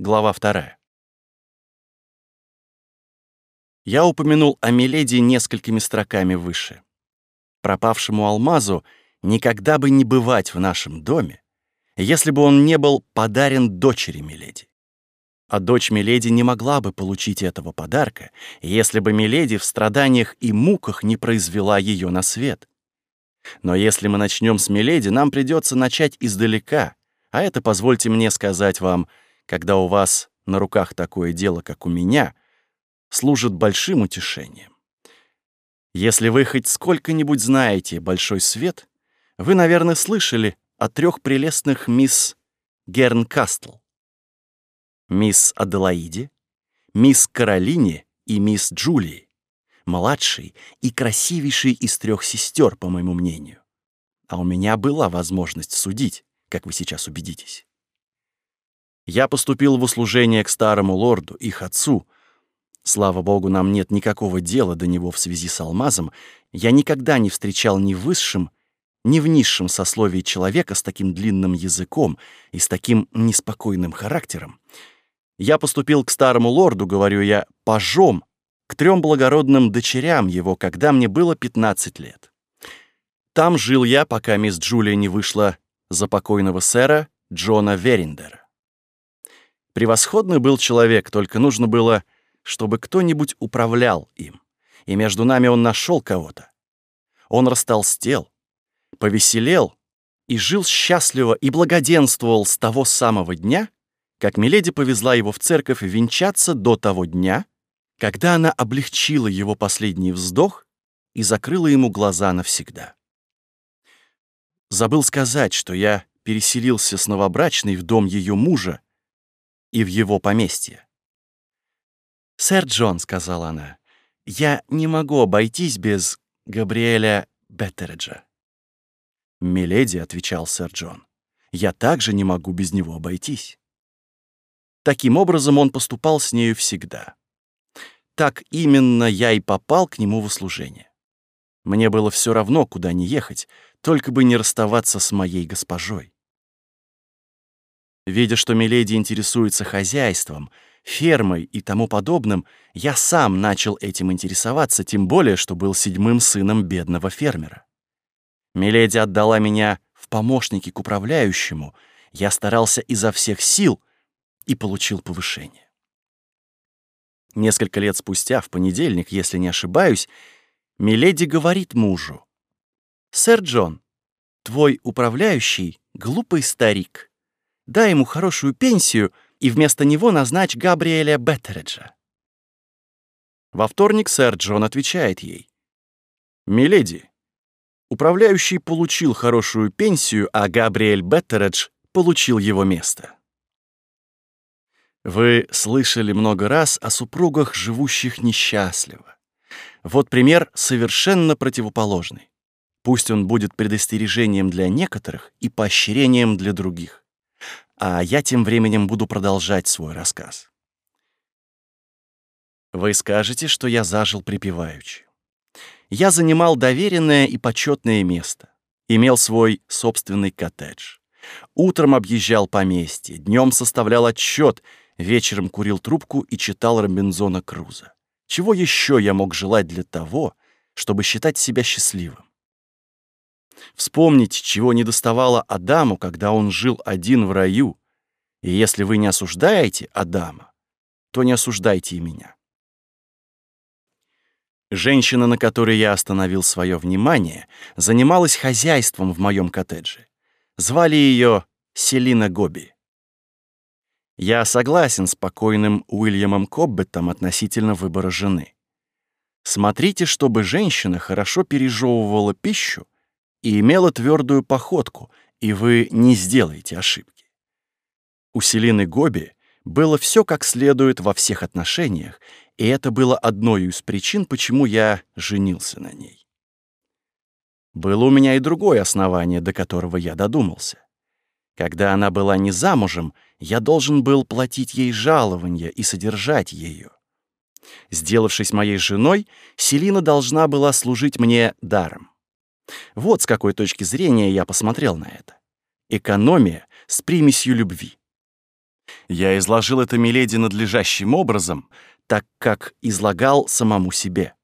глава 2. Я упомянул о Миледи несколькими строками выше. Пропавшему алмазу никогда бы не бывать в нашем доме, если бы он не был подарен дочери Миледи. А дочь Миледи не могла бы получить этого подарка, если бы Миледи в страданиях и муках не произвела ее на свет. Но если мы начнем с Миледи, нам придется начать издалека, а это, позвольте мне сказать вам, когда у вас на руках такое дело, как у меня, служит большим утешением. Если вы хоть сколько-нибудь знаете «Большой свет», вы, наверное, слышали о трех прелестных мисс Гернкастл. Мисс Аделаиде, мисс Каролине и мисс Джулии, младшей и красивейшей из трех сестер, по моему мнению. А у меня была возможность судить, как вы сейчас убедитесь. Я поступил в услужение к старому лорду, их отцу — Слава богу, нам нет никакого дела до него в связи с алмазом. Я никогда не встречал ни в высшем, ни в низшем сословии человека с таким длинным языком и с таким неспокойным характером. Я поступил к старому лорду, говорю я, пажом, к трем благородным дочерям его, когда мне было 15 лет. Там жил я, пока мисс Джулия не вышла за покойного сэра Джона Вериндера. Превосходный был человек, только нужно было чтобы кто-нибудь управлял им, и между нами он нашел кого-то. Он растолстел, повеселел и жил счастливо и благоденствовал с того самого дня, как Миледи повезла его в церковь венчаться до того дня, когда она облегчила его последний вздох и закрыла ему глаза навсегда. Забыл сказать, что я переселился с новобрачной в дом ее мужа и в его поместье. «Сэр Джон», — сказала она, — «я не могу обойтись без Габриэля Беттереджа». «Миледи», — отвечал сэр Джон, — «я также не могу без него обойтись». Таким образом он поступал с нею всегда. Так именно я и попал к нему в услужение. Мне было все равно, куда не ехать, только бы не расставаться с моей госпожой. Видя, что Миледи интересуется хозяйством, фермой и тому подобным, я сам начал этим интересоваться, тем более, что был седьмым сыном бедного фермера. Миледи отдала меня в помощники к управляющему, я старался изо всех сил и получил повышение. Несколько лет спустя, в понедельник, если не ошибаюсь, Миледи говорит мужу, «Сэр Джон, твой управляющий — глупый старик. Дай ему хорошую пенсию — и вместо него назначь Габриэля Беттереджа. Во вторник сэр Джон отвечает ей. «Миледи, управляющий получил хорошую пенсию, а Габриэль Беттередж получил его место». Вы слышали много раз о супругах, живущих несчастливо. Вот пример совершенно противоположный. Пусть он будет предостережением для некоторых и поощрением для других а я тем временем буду продолжать свой рассказ. Вы скажете, что я зажил припеваючи. Я занимал доверенное и почетное место, имел свой собственный коттедж. Утром объезжал поместье, днем составлял отчет, вечером курил трубку и читал Робинзона Круза. Чего еще я мог желать для того, чтобы считать себя счастливым? Вспомнить, чего не доставало Адаму, когда он жил один в раю. И если вы не осуждаете Адама, то не осуждайте и меня. Женщина, на которой я остановил свое внимание, занималась хозяйством в моем коттедже. Звали ее Селина Гоби. Я согласен с покойным Уильямом Коббеттом относительно выбора жены. Смотрите, чтобы женщина хорошо пережевывала пищу и имела твердую походку, и вы не сделаете ошибки. У Селины Гоби было все как следует во всех отношениях, и это было одной из причин, почему я женился на ней. Было у меня и другое основание, до которого я додумался. Когда она была не замужем, я должен был платить ей жалование и содержать ее. Сделавшись моей женой, Селина должна была служить мне даром. Вот с какой точки зрения я посмотрел на это. Экономия с примесью любви. Я изложил это Миледи надлежащим образом, так как излагал самому себе.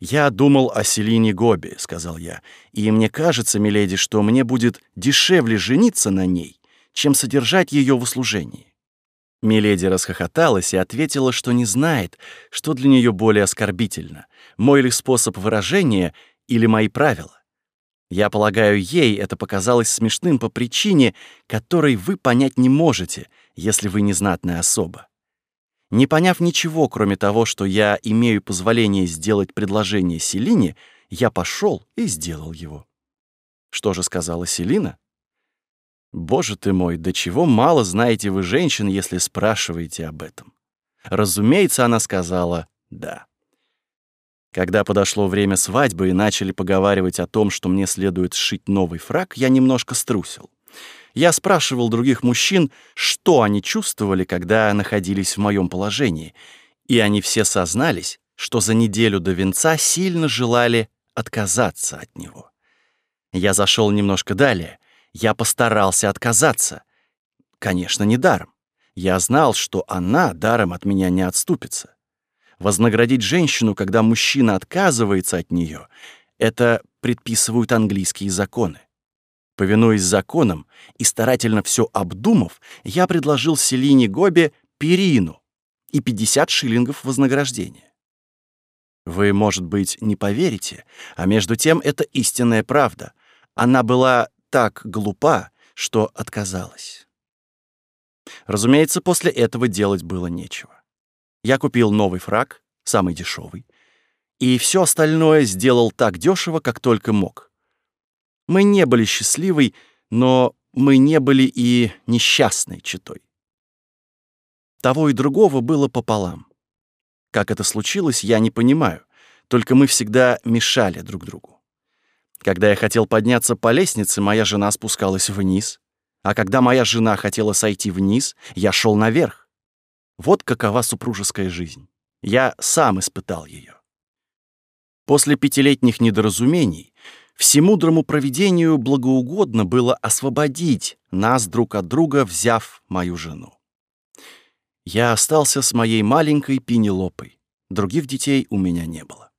«Я думал о Селине Гоби», — сказал я, «и мне кажется, миледи, что мне будет дешевле жениться на ней, чем содержать ее в услужении». Миледи расхохоталась и ответила, что не знает, что для нее более оскорбительно, мой ли способ выражения или мои правила. Я полагаю, ей это показалось смешным по причине, которой вы понять не можете, если вы не знатная особа. Не поняв ничего, кроме того, что я имею позволение сделать предложение Селине, я пошел и сделал его. Что же сказала Селина? Боже ты мой, до чего мало знаете вы женщин, если спрашиваете об этом. Разумеется, она сказала «да». Когда подошло время свадьбы и начали поговаривать о том, что мне следует сшить новый фраг, я немножко струсил. Я спрашивал других мужчин, что они чувствовали, когда находились в моем положении, и они все сознались, что за неделю до венца сильно желали отказаться от него. Я зашел немножко далее. Я постарался отказаться. Конечно, не даром. Я знал, что она даром от меня не отступится. Вознаградить женщину, когда мужчина отказывается от нее, это предписывают английские законы. Повинуясь законам и старательно все обдумав, я предложил Селине Гобе перину и 50 шиллингов вознаграждения. Вы, может быть, не поверите, а между тем это истинная правда. Она была так глупа, что отказалась. Разумеется, после этого делать было нечего. Я купил новый фраг, самый дешевый, и все остальное сделал так дешево, как только мог. Мы не были счастливой, но мы не были и несчастной читой. Того и другого было пополам. Как это случилось, я не понимаю, только мы всегда мешали друг другу. Когда я хотел подняться по лестнице, моя жена спускалась вниз, а когда моя жена хотела сойти вниз, я шел наверх. Вот какова супружеская жизнь. Я сам испытал ее. После пятилетних недоразумений Всемудрому провидению благоугодно было освободить нас друг от друга, взяв мою жену. Я остался с моей маленькой Пинелопой. Других детей у меня не было.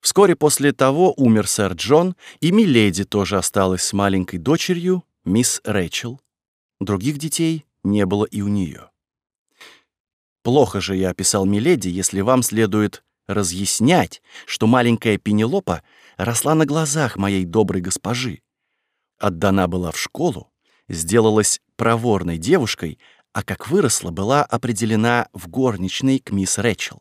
Вскоре после того умер сэр Джон, и Миледи тоже осталась с маленькой дочерью, мисс Рэчел. Других детей не было и у нее. Плохо же я описал Миледи, если вам следует разъяснять, что маленькая Пенелопа росла на глазах моей доброй госпожи. Отдана была в школу, сделалась проворной девушкой, а как выросла, была определена в горничной к мисс Рэчел.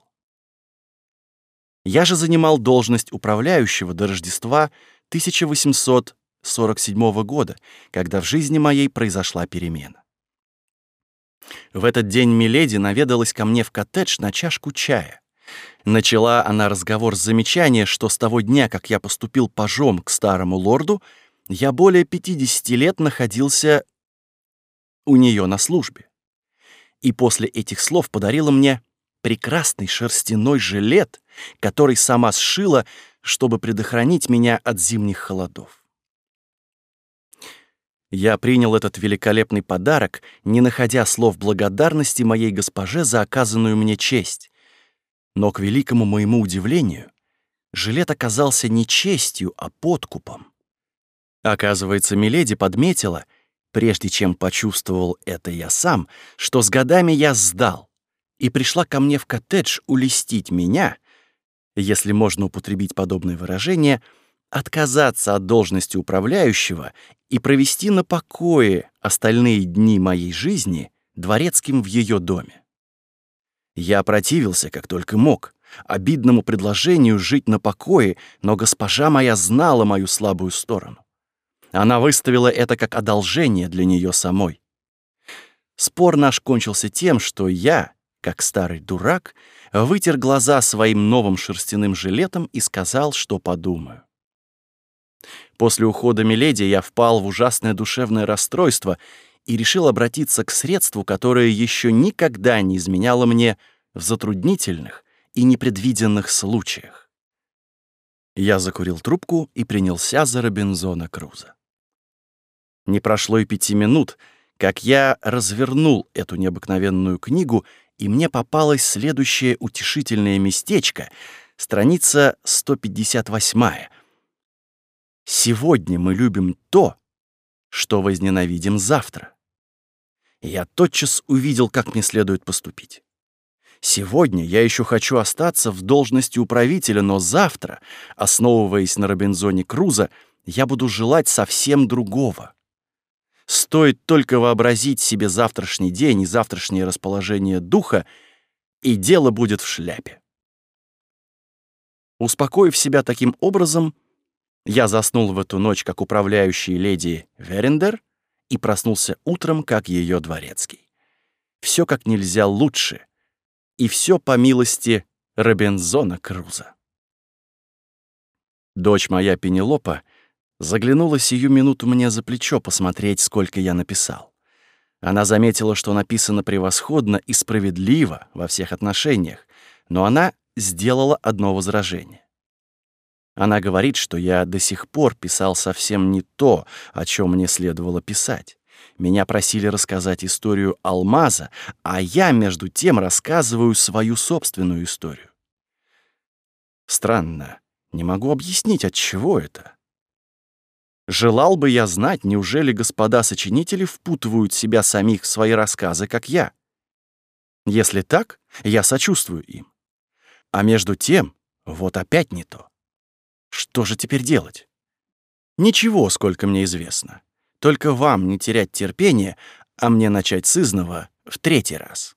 Я же занимал должность управляющего до Рождества 1847 года, когда в жизни моей произошла перемена. В этот день Миледи наведалась ко мне в коттедж на чашку чая. Начала она разговор с замечания, что с того дня, как я поступил пажом к старому лорду, я более 50 лет находился у нее на службе. И после этих слов подарила мне прекрасный шерстяной жилет, который сама сшила, чтобы предохранить меня от зимних холодов. Я принял этот великолепный подарок, не находя слов благодарности моей госпоже за оказанную мне честь. Но, к великому моему удивлению, жилет оказался не честью, а подкупом. Оказывается, Миледи подметила, прежде чем почувствовал это я сам, что с годами я сдал, и пришла ко мне в коттедж улестить меня, если можно употребить подобное выражение, отказаться от должности управляющего и провести на покое остальные дни моей жизни дворецким в ее доме. Я противился, как только мог, обидному предложению жить на покое, но госпожа моя знала мою слабую сторону. Она выставила это как одолжение для нее самой. Спор наш кончился тем, что я, как старый дурак, вытер глаза своим новым шерстяным жилетом и сказал, что подумаю. После ухода Миледи я впал в ужасное душевное расстройство и решил обратиться к средству, которое еще никогда не изменяло мне в затруднительных и непредвиденных случаях. Я закурил трубку и принялся за Робинзона Круза. Не прошло и пяти минут, как я развернул эту необыкновенную книгу, и мне попалось следующее утешительное местечко, страница 158. «Сегодня мы любим то, что возненавидим завтра». Я тотчас увидел, как мне следует поступить. Сегодня я еще хочу остаться в должности управителя, но завтра, основываясь на Робинзоне Круза, я буду желать совсем другого. Стоит только вообразить себе завтрашний день и завтрашнее расположение духа, и дело будет в шляпе. Успокоив себя таким образом, я заснул в эту ночь как управляющий леди Верендер и проснулся утром как ее дворецкий. Все как нельзя лучше, и все по милости Робинзона Круза. Дочь моя Пенелопа — Заглянула сию минуту мне за плечо посмотреть, сколько я написал. Она заметила, что написано превосходно и справедливо во всех отношениях, но она сделала одно возражение. Она говорит, что я до сих пор писал совсем не то, о чем мне следовало писать. Меня просили рассказать историю алмаза, а я, между тем, рассказываю свою собственную историю. Странно, не могу объяснить, от чего это. Желал бы я знать, неужели господа сочинители впутывают себя самих в свои рассказы, как я. Если так, я сочувствую им. А между тем, вот опять не то. Что же теперь делать? Ничего, сколько мне известно. Только вам не терять терпение, а мне начать с изного в третий раз.